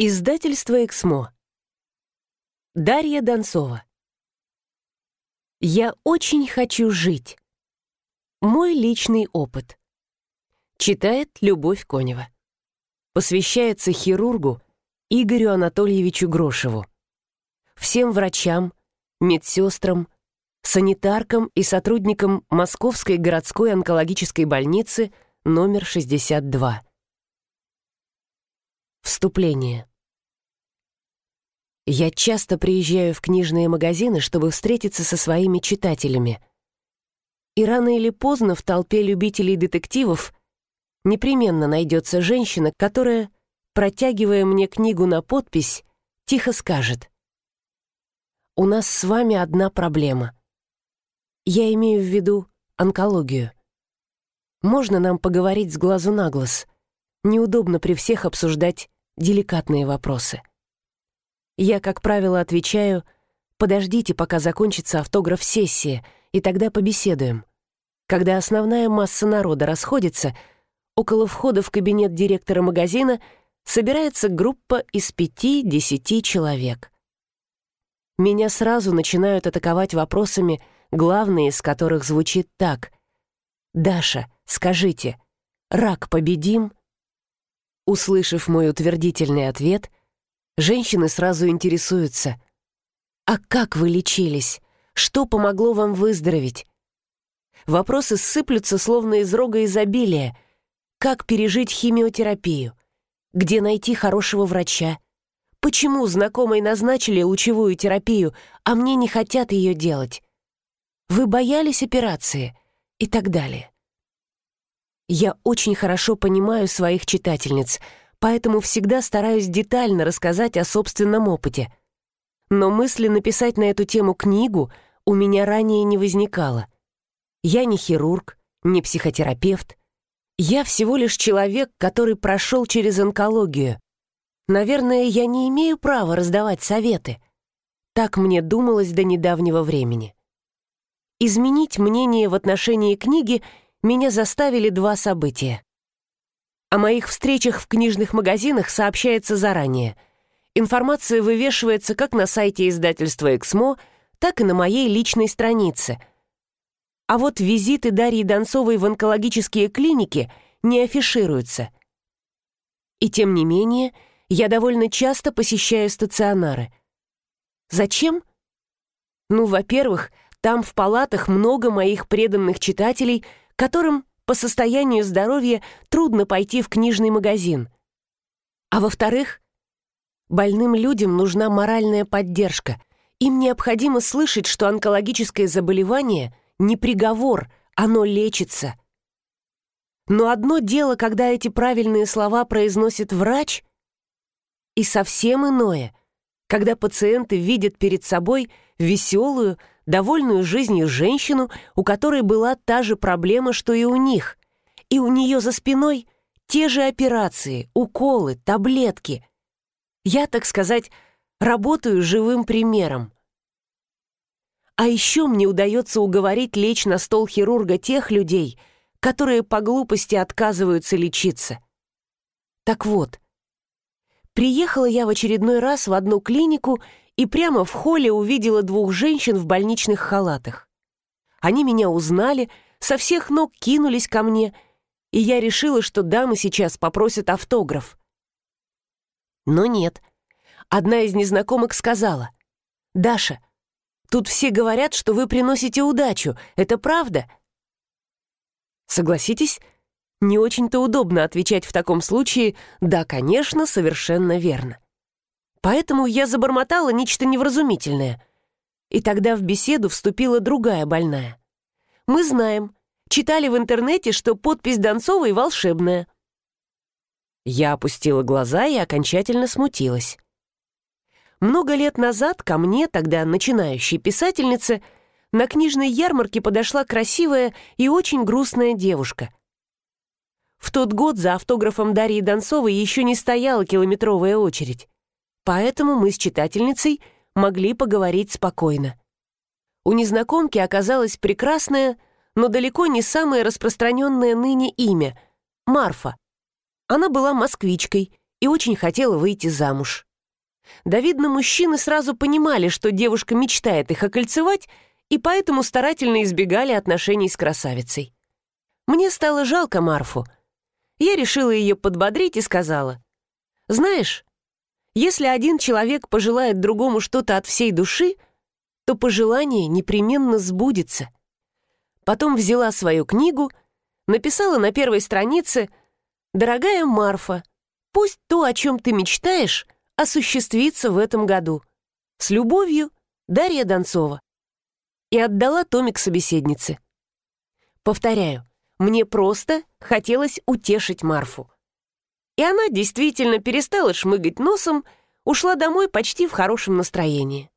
Издательство «Эксмо». Дарья Донцова. «Я очень хочу жить». Мой личный опыт. Читает Любовь Конева. Посвящается хирургу Игорю Анатольевичу Грошеву. Всем врачам, медсестрам, санитаркам и сотрудникам Московской городской онкологической больницы номер 62. Вступление. Я часто приезжаю в книжные магазины, чтобы встретиться со своими читателями. И рано или поздно в толпе любителей детективов непременно найдется женщина, которая, протягивая мне книгу на подпись, тихо скажет «У нас с вами одна проблема. Я имею в виду онкологию. Можно нам поговорить с глазу на глаз? Неудобно при всех обсуждать деликатные вопросы». Я, как правило, отвечаю «Подождите, пока закончится автограф-сессия, и тогда побеседуем». Когда основная масса народа расходится, около входа в кабинет директора магазина собирается группа из пяти-десяти человек. Меня сразу начинают атаковать вопросами, главный из которых звучит так. «Даша, скажите, рак победим?» Услышав мой утвердительный ответ, Женщины сразу интересуются. «А как вы лечились? Что помогло вам выздороветь?» Вопросы сыплются словно из рога изобилия. Как пережить химиотерапию? Где найти хорошего врача? Почему знакомой назначили лучевую терапию, а мне не хотят ее делать? Вы боялись операции? И так далее. Я очень хорошо понимаю своих читательниц — поэтому всегда стараюсь детально рассказать о собственном опыте. Но мысли написать на эту тему книгу у меня ранее не возникало. Я не хирург, не психотерапевт. Я всего лишь человек, который прошел через онкологию. Наверное, я не имею права раздавать советы. Так мне думалось до недавнего времени. Изменить мнение в отношении книги меня заставили два события. О моих встречах в книжных магазинах сообщается заранее. Информация вывешивается как на сайте издательства «Эксмо», так и на моей личной странице. А вот визиты Дарьи Донцовой в онкологические клиники не афишируются. И тем не менее, я довольно часто посещаю стационары. Зачем? Ну, во-первых, там в палатах много моих преданных читателей, которым по состоянию здоровья трудно пойти в книжный магазин. А во-вторых, больным людям нужна моральная поддержка. Им необходимо слышать, что онкологическое заболевание не приговор, оно лечится. Но одно дело, когда эти правильные слова произносит врач, и совсем иное, когда пациенты видят перед собой веселую, довольную жизнью женщину, у которой была та же проблема, что и у них. И у нее за спиной те же операции, уколы, таблетки. Я, так сказать, работаю живым примером. А еще мне удается уговорить лечь на стол хирурга тех людей, которые по глупости отказываются лечиться. Так вот, приехала я в очередной раз в одну клинику и прямо в холле увидела двух женщин в больничных халатах. Они меня узнали, со всех ног кинулись ко мне, и я решила, что дамы сейчас попросят автограф. Но нет. Одна из незнакомок сказала, «Даша, тут все говорят, что вы приносите удачу. Это правда?» Согласитесь, не очень-то удобно отвечать в таком случае «да, конечно, совершенно верно». Поэтому я забормотала нечто невразумительное. И тогда в беседу вступила другая больная. Мы знаем, читали в интернете, что подпись Донцовой волшебная. Я опустила глаза и окончательно смутилась. Много лет назад ко мне, тогда начинающей писательнице, на книжной ярмарке подошла красивая и очень грустная девушка. В тот год за автографом Дарьи Донцовой еще не стояла километровая очередь поэтому мы с читательницей могли поговорить спокойно. У незнакомки оказалось прекрасное, но далеко не самое распространенное ныне имя — Марфа. Она была москвичкой и очень хотела выйти замуж. Да, видно, мужчины сразу понимали, что девушка мечтает их окольцевать, и поэтому старательно избегали отношений с красавицей. Мне стало жалко Марфу. Я решила ее подбодрить и сказала, «Знаешь, если один человек пожелает другому что-то от всей души, то пожелание непременно сбудется». Потом взяла свою книгу, написала на первой странице «Дорогая Марфа, пусть то, о чем ты мечтаешь, осуществится в этом году. С любовью, Дарья Донцова» и отдала томик собеседнице. Повторяю, мне просто хотелось утешить Марфу. И она действительно перестала шмыгать носом, ушла домой почти в хорошем настроении.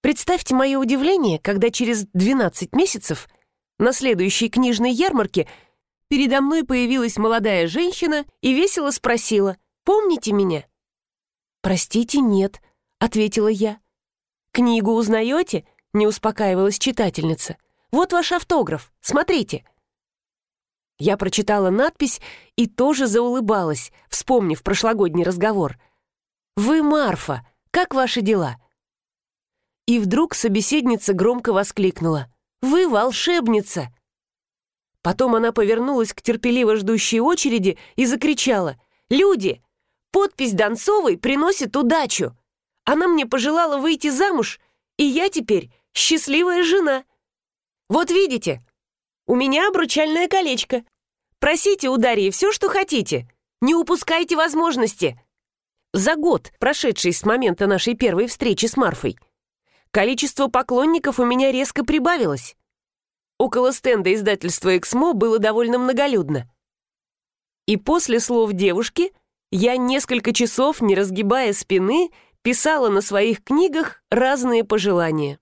Представьте мое удивление, когда через 12 месяцев на следующей книжной ярмарке передо мной появилась молодая женщина и весело спросила «Помните меня?» «Простите, нет», — ответила я. «Книгу узнаете?» не успокаивалась читательница. «Вот ваш автограф, смотрите». Я прочитала надпись и тоже заулыбалась, вспомнив прошлогодний разговор. «Вы Марфа, как ваши дела?» И вдруг собеседница громко воскликнула. «Вы волшебница!» Потом она повернулась к терпеливо ждущей очереди и закричала. «Люди! Подпись Донцовой приносит удачу! Она мне пожелала выйти замуж, и я теперь счастливая жена. Вот видите, у меня обручальное колечко. Просите у Дарьи все, что хотите. Не упускайте возможности. За год, прошедший с момента нашей первой встречи с Марфой, количество поклонников у меня резко прибавилось. Около стенда издательства «Эксмо» было довольно многолюдно. И после слов девушки я несколько часов, не разгибая спины, писала на своих книгах разные пожелания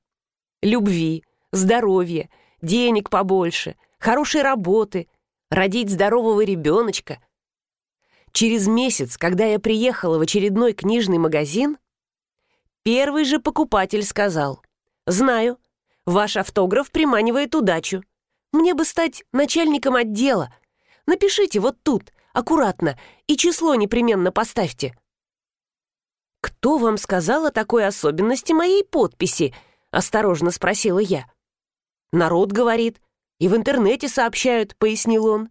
любви, здоровья, денег побольше, хорошей работы, родить здорового ребеночка. Через месяц, когда я приехала в очередной книжный магазин, первый же покупатель сказал, «Знаю, ваш автограф приманивает удачу. Мне бы стать начальником отдела. Напишите вот тут, аккуратно, и число непременно поставьте». «Кто вам сказал о такой особенности моей подписи?» — осторожно спросила я. «Народ говорит, и в интернете сообщают», — пояснил он.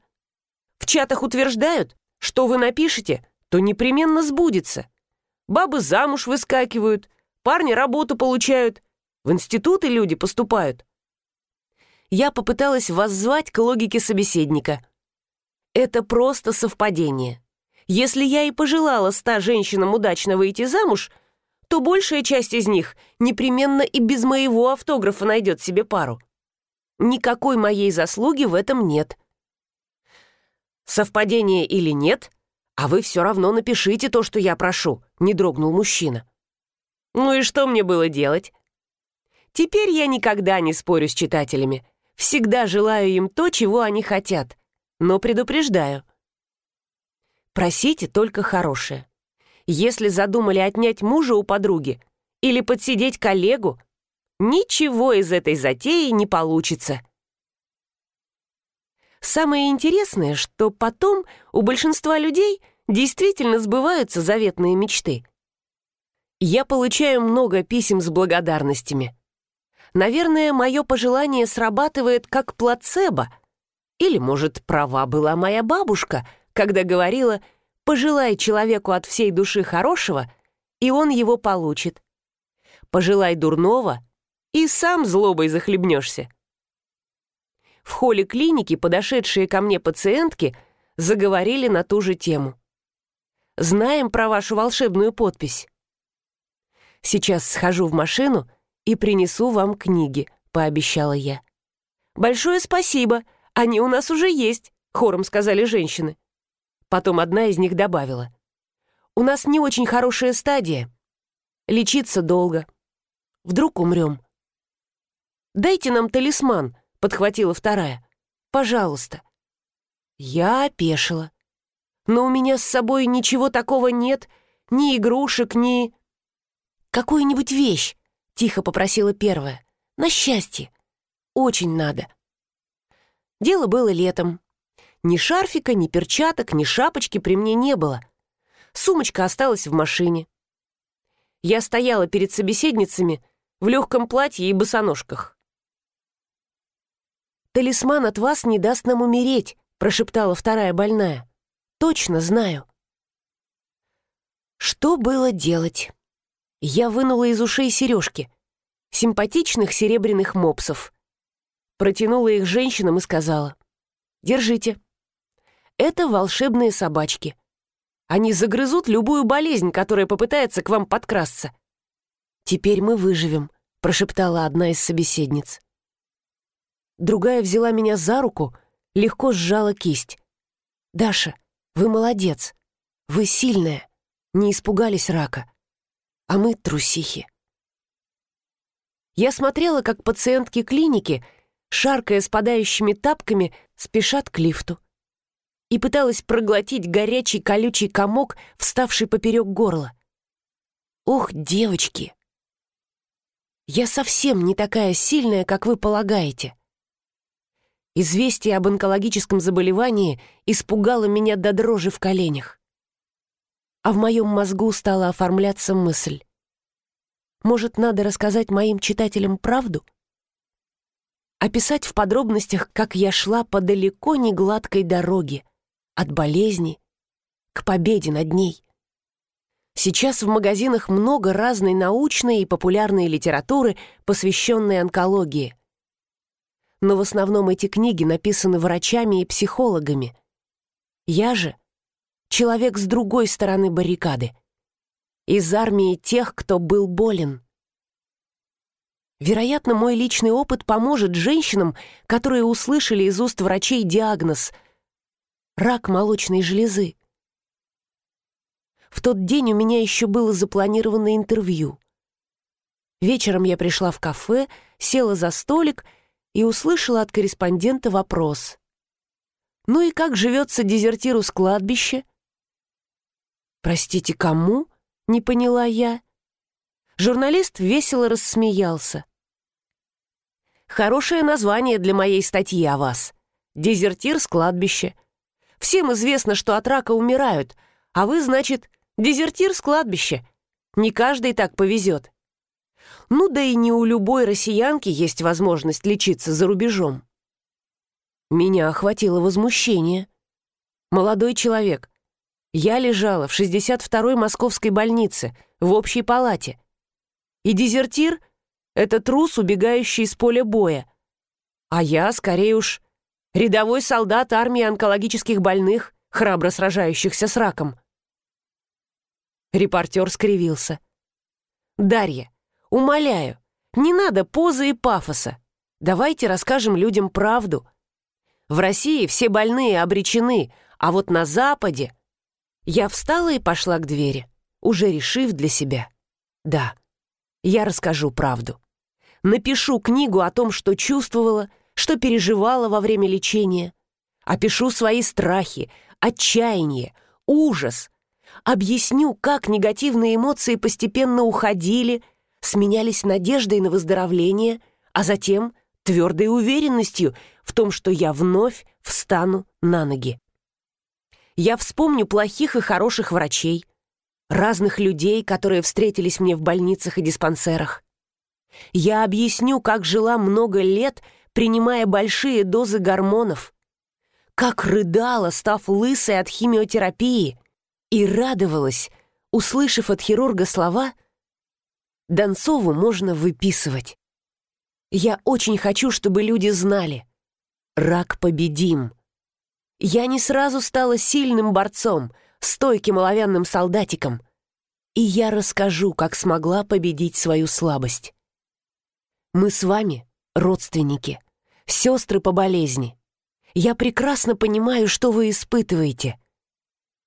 «В чатах утверждают, что вы напишете, то непременно сбудется. Бабы замуж выскакивают, парни работу получают, в институты люди поступают». Я попыталась воззвать к логике собеседника. «Это просто совпадение. Если я и пожелала ста женщинам удачно выйти замуж — то большая часть из них непременно и без моего автографа найдет себе пару. Никакой моей заслуги в этом нет. Совпадение или нет, а вы все равно напишите то, что я прошу, не дрогнул мужчина. Ну и что мне было делать? Теперь я никогда не спорю с читателями. Всегда желаю им то, чего они хотят, но предупреждаю. Просите только хорошее. Если задумали отнять мужа у подруги или подсидеть коллегу, ничего из этой затеи не получится. Самое интересное, что потом у большинства людей действительно сбываются заветные мечты. Я получаю много писем с благодарностями. Наверное, мое пожелание срабатывает как плацебо. Или, может, права была моя бабушка, когда говорила – Пожелай человеку от всей души хорошего, и он его получит. Пожелай дурного, и сам злобой захлебнешься. В холле клиники подошедшие ко мне пациентки заговорили на ту же тему. «Знаем про вашу волшебную подпись». «Сейчас схожу в машину и принесу вам книги», — пообещала я. «Большое спасибо, они у нас уже есть», — хором сказали женщины. Потом одна из них добавила. «У нас не очень хорошая стадия. Лечиться долго. Вдруг умрем». «Дайте нам талисман», — подхватила вторая. «Пожалуйста». Я опешила. «Но у меня с собой ничего такого нет, ни игрушек, ни...» «Какую-нибудь вещь», — тихо попросила первая. «На счастье. Очень надо». Дело было летом. Ни шарфика, ни перчаток, ни шапочки при мне не было. сумочка осталась в машине. Я стояла перед собеседницами в легком платье и босоножках. «Талисман от вас не даст нам умереть», — прошептала вторая больная. «Точно знаю». Что было делать? Я вынула из ушей сережки, симпатичных серебряных мопсов. Протянула их женщинам и сказала, «Держите. Это волшебные собачки. Они загрызут любую болезнь, которая попытается к вам подкрасться». «Теперь мы выживем», — прошептала одна из собеседниц. Другая взяла меня за руку, легко сжала кисть. «Даша, вы молодец. Вы сильная. Не испугались рака. А мы трусихи». Я смотрела, как пациентки клиники, шаркая спадающими тапками, спешат к лифту. И пыталась проглотить горячий колючий комок, вставший поперек горла. «Ох, девочки! Я совсем не такая сильная, как вы полагаете. Известие об онкологическом заболевании испугало меня до дрожи в коленях. А в моем мозгу стала оформляться мысль. Может, надо рассказать моим читателям правду? Описать в подробностях, как я шла по далеко не гладкой дороге, от болезни к победе над ней. Сейчас в магазинах много разной научной и популярной литературы, посвященной онкологии но в основном эти книги написаны врачами и психологами. Я же человек с другой стороны баррикады, из армии тех, кто был болен. Вероятно, мой личный опыт поможет женщинам, которые услышали из уст врачей диагноз «рак молочной железы». В тот день у меня еще было запланировано интервью. Вечером я пришла в кафе, села за столик — и услышала от корреспондента вопрос. «Ну и как живется дезертиру с кладбища?» «Простите, кому?» — не поняла я. Журналист весело рассмеялся. «Хорошее название для моей статьи о вас. Дезертир с кладбища. Всем известно, что от рака умирают, а вы, значит, дезертир с кладбища. Не каждый так повезет». Ну да и не у любой россиянки есть возможность лечиться за рубежом. Меня охватило возмущение. Молодой человек. Я лежала в 62-й московской больнице, в общей палате. И дезертир — это трус, убегающий из поля боя. А я, скорее уж, рядовой солдат армии онкологических больных, храбро сражающихся с раком. Репортер скривился. «Дарья, Умоляю, не надо позы и пафоса. Давайте расскажем людям правду. В России все больные обречены, а вот на Западе... Я встала и пошла к двери, уже решив для себя. Да, я расскажу правду. Напишу книгу о том, что чувствовала, что переживала во время лечения. Опишу свои страхи, отчаяние, ужас. Объясню, как негативные эмоции постепенно уходили, сменялись надеждой на выздоровление, а затем твердой уверенностью в том, что я вновь встану на ноги. Я вспомню плохих и хороших врачей, разных людей, которые встретились мне в больницах и диспансерах. Я объясню, как жила много лет, принимая большие дозы гормонов, как рыдала, став лысой от химиотерапии, и радовалась, услышав от хирурга слова — Донцову можно выписывать. Я очень хочу, чтобы люди знали. Рак победим. Я не сразу стала сильным борцом, стойким оловянным солдатиком. И я расскажу, как смогла победить свою слабость. Мы с вами родственники, сестры по болезни. Я прекрасно понимаю, что вы испытываете.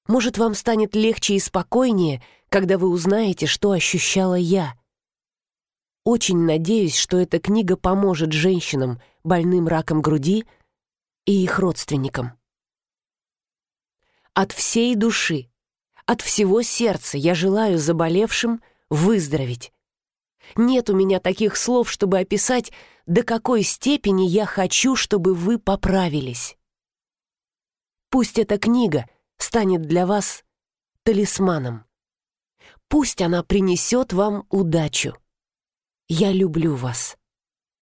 Может, вам станет легче и спокойнее, когда вы узнаете, что ощущала я. Очень надеюсь, что эта книга поможет женщинам, больным раком груди, и их родственникам. От всей души, от всего сердца я желаю заболевшим выздороветь. Нет у меня таких слов, чтобы описать, до какой степени я хочу, чтобы вы поправились. Пусть эта книга станет для вас талисманом. Пусть она принесет вам удачу. Я люблю вас.